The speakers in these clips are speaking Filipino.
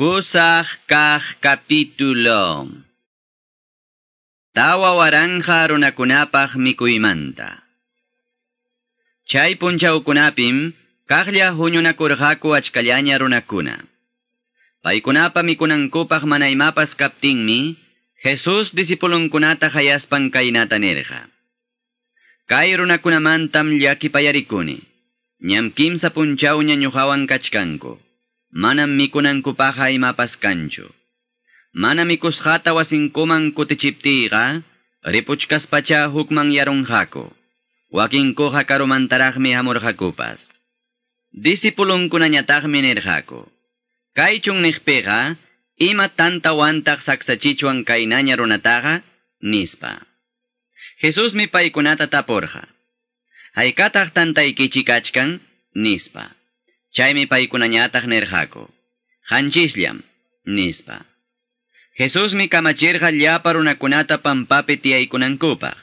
Pusaq kaq kapitulo Tawa waranja runakunapaq mikuymanta Chay punchawkunapim kaqlla huñunakurqaku achkallaña runakuna. Paykunapa mikunankupaq mana imapas kaptinmi, Jesus disipulunkunata hayaspan kaynata nirqa. Kay runakunamantam llakipayarikuni. Ñam kimsa punchawña ñuqawan kachkanku. Manam mikunankupaqa imapas kanchu. Mana mikusqata wasinkuman kutichiptiqa, ripuchkaspacha hukman yarunqaku. Wakinkuqa karumantaraqmi hamurqakupas. Disipulunkunañataqmi nirqaku. Kaychun niqpiqa, ima tanta wantaq saksachichuan kaynaña runataqa, nispa. Jesus mi paykunata tapurqa. Haykataq tantaykichi kachkan, nispa. Chaymi paykunañataq nirqaku. Hanchisllam, nispa. Jesusmi kamachirqa llapa runakunata pampapi tiyaykunankupaq.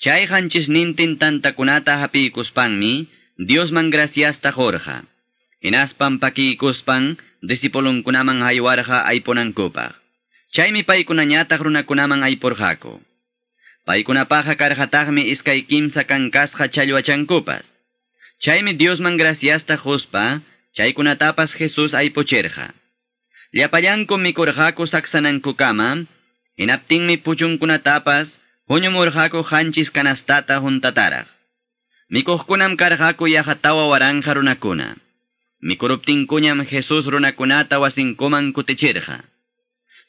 Chay hanchisnintin tantakunata hapiykuspanmi Diosman graciasta jorqa. Hinaspan pakiykuspan disipulunkunaman haywarqa aypunankupaq. Chaymi paykunañataq runakunaman aypurqaku. Paykunapaqa karqataqmi iskay kimsa kankasqa challwachankupas. Chaime Dios mangraciasta jospa, chaykunatapas Jesús aypocherja. Llapayanko mikorjako saxanankokama, inaptinmi puchunkunatapas, huñumurjako hanchis kanastata juntataraj. Mikohkunam karjako yajatawa waranja runakuna. Mikoruptinkuñam Jesús runakunata wasinkoman kutichirja.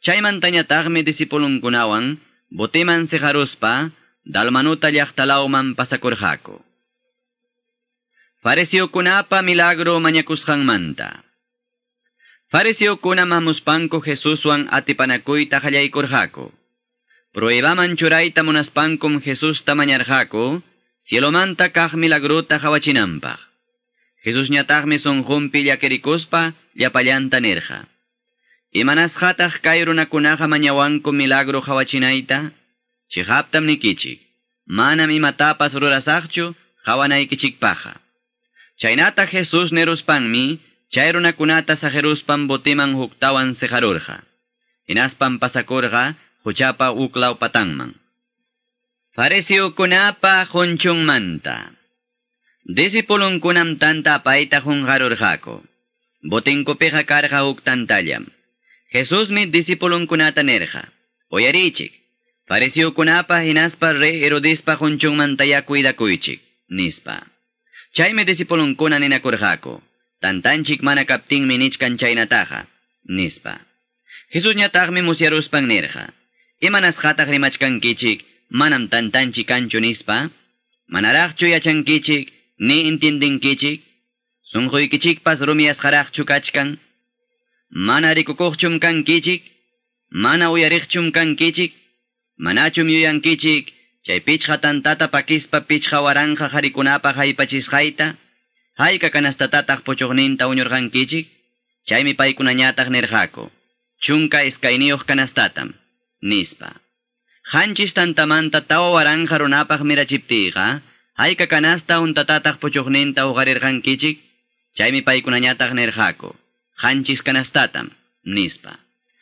Chaymantañatagmi disipulunkunawan, botiman sejaruspa, dalmanuta llaqtalauman pasacorjaco pasakurqaku. Kunapa milagro mañakusqanmanta. Fariseokuna mamuspanku Jesuswan atipanakuyta qallaykurqaku. Pruebaman churayta munaspankum Jesusta mañarqaku, cielomanta kaq milagrota hawachinanpaq. Jesus ñataqmi sunqumpi llakirikuspa llapallanta nirqa. Imanasqataq kay runakunaqa mañawanku milagro hawachinayta, chihaptam nikichik. Manam imatapas rurasaqchu hawanaykichikpaqa. Chaynata Jesús neruspanmi, chayrunakunata sajeruspan botiman huktawan sejarurja. Inaspan pasakorga, huchapa uklaw patanman. Faresiukunapa honchunmanta. Disipulunkunam tanta apaita hunjarurjako. Botinkupiqa karqa Jesús tantallam. Jesusmi disipulunkunata nerja. Oyarichik. Faresiukunapa hinaspa re erudispa honchunmanta yakuyda kuychik. Nispa. Chaymi disipulunkuna ninakurqaku. Tantanchik mana kaptinmi nichkan chaynataqa. Nispa. Jesus ñataqmi musyaruspan nirqa. Imanasqataq rimachkankichik manam tantanchik kanchu nispa. Manaraqchu yachankichik ni intindinkichik. Sunquykichikpas rumiasqaraqchu kachkan. Mana rikukuqchum kankichik. Mana uyariqchum kankichik. Manachum yuyankichik Chay pichqa tantata pakispa pichqa waranja qharikunapaq haypachisqayta, hayka kanastatataq puchuqninta uñurqankichik, chaymi paykunañataq nirqaku, chunka iskayniyuq kanastatam, nispa. Hanchis tantamanta tawa waranja runapaq mirachiptiqa, hayka kanasta untatataq puchuqninta uqarirqankichik, chaymi paykunañataq nirqaku, hanchis kanastatam, nispa.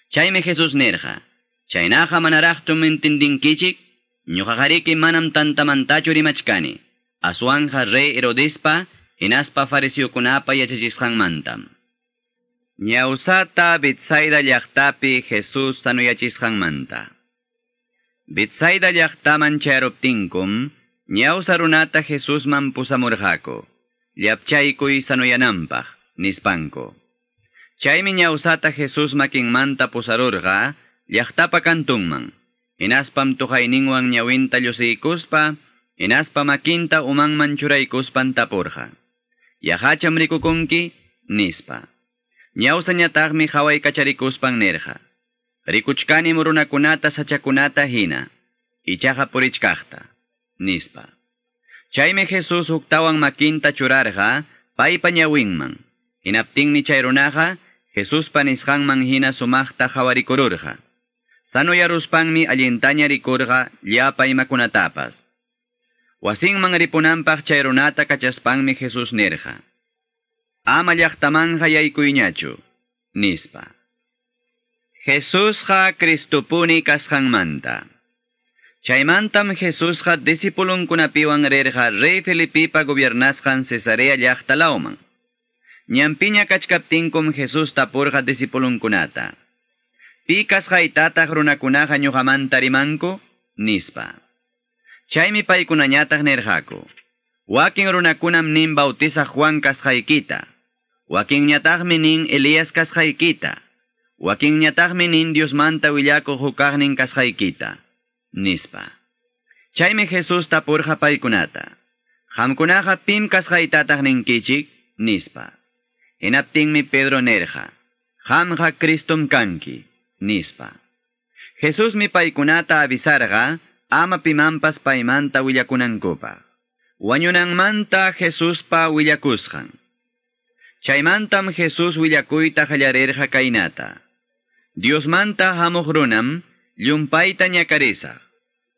Chaymi Jesus nirqa, chaynaqa manaraqtum intindinkichik, Ñuqaqariki manam tantamantachu rimachkani. Aswanja rey Herodespa, hinaspa farisiukunapa yachachisqanmantam. Ñawsata Bitsaida llaqtapi Jesus sanuyachisqanmanta. Bitsaida llaqtaman chayruptinkum, ñawsa runata Jesusman pusamurqaku. Llapchaykuy sanuyananpaq, nispanko. Chaymi ñawsata Jesus makinmanta pusarurqa, llaqtapa kantunman. Inaspam tuhayninwan ñawinta llusikuspa, inaspa makinta umanman churaykuspan tapurqa. Yahacham rikukunki, nispa. Ñawsañataqmi haway kacharikuspan nirqa. Rikuchkani murunakunata sachakunata hina, ichaqa purichkaqta, nispa. Chaymi Jesus huktawan makinta churarqa, paypa ñawinman. Hinaptinmi chay runaqa, Jesus panisqanman hina sumaqta hawarikururqa. Sanoyaruspanmi allintaña rikurqa llapa imakunatapas. Wasinman ripunanpaq chay runata kachaspanmi Jesus nirqa. Ama llaqtamanqa yaykuyñachu, nispa. Jesusqa Cristopuni kasqanmanta. Chaymantam Jesusqa disipulunkunapiwan rirqa rey Filipipa gobiernasqan Cesarea llaqtalawman. Ñampiña kachkaptinkum Jesus tapurqa disipulunkunata. Pi kasqa itataq runakunaqa ñuqamanta rimanku? Nispa. Chaymi paykunañataq nirqaku. Wakin runakunam nin bautiza Juan kasqaykita. Wakin ñataqmi nin Elías kasqaykita. Wakin ñataqmi nin Diosmanta willaku hukaqnin kasqaykita. Nispa. Chaymi Jesus tapurqa paykunata. Hamkunaqa pim kasqaytataq ninkichik? Nispa. Hinaptinmi Pedro nerja. Hamja Kristum kanki. Nispa. Jesus mi paykunata avisarga, ama pimampas paymanta willakunankupa. Wañunanmanta Jesus pa willakusqan. Chaymantam Jesus willakuyta hallarirqa kaynata. Dios manta hamuq runam llumpayta ñakarisaq.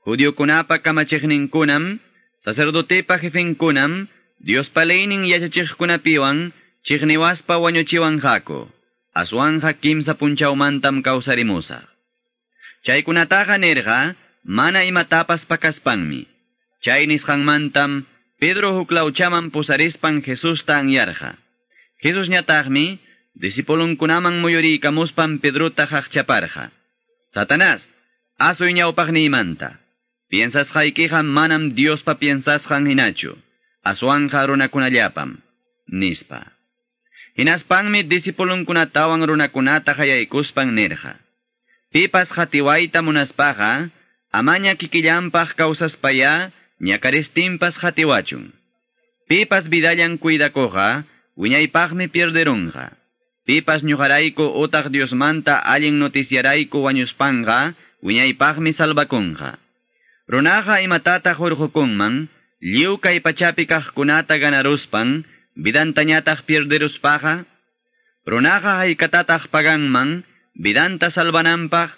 Judiokunapa kamachiqninkunam, sacerdotepa jefinkunam, Dios palaynin yachachiqkunapiwan, chiqniwaspa wañuchiwanqaku. Aswanja kimsa punchawmantam kawsarimusaq. Chaykunataqa nirqa, mana imatapas pakaspanmi. Chay nisqanmantam, Pedro huklawchaman pusarispan Jesus ta anyarqa. Jesus ñataqmi, Disipulunkunaman muyurikamuspan Pedrota haqchaparqa. Satanás, asuy ñawpaqni imanta. Piensasqaykiqa manam Diospa piensasqan hinachu. Aswanja runakunallapam. Nispa. Hinaspanmi disipulunkunatawan runakunata hayaykuspan nirqa. Pipas hatiwayta munaspaqa, amaña kikillampaq kawsaspaya, ñakaristimpas hatiwachun. Pipas vidallan cuidakoqa, wiñaypaqmi pierderunqa. Pipas ñuqarayku utaq Diosmanta allin noticiarayku wañuspanga, wiñaypaqmi salvakunqa. Runaqa imatataq hurqukunman, lliw kay pachapi ganaruspan, vidantañataq pierderuspaqa, runaqa haykatataq paganman, vidanta salvananpaq,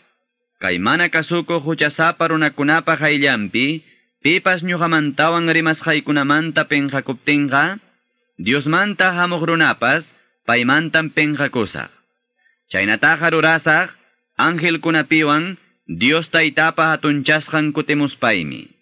kay mana kasuko huchasapa runakunapaq hayllampi, pipas ñuqamantawan rimasqaykunamanta penqakuptinqa, Diosmanta hamuq runapas, paymantam penqakusaq. Chaynataqa rurasaq, ángel kunapiwan, Dios taytapa hatunchasqan kutimuspaymi.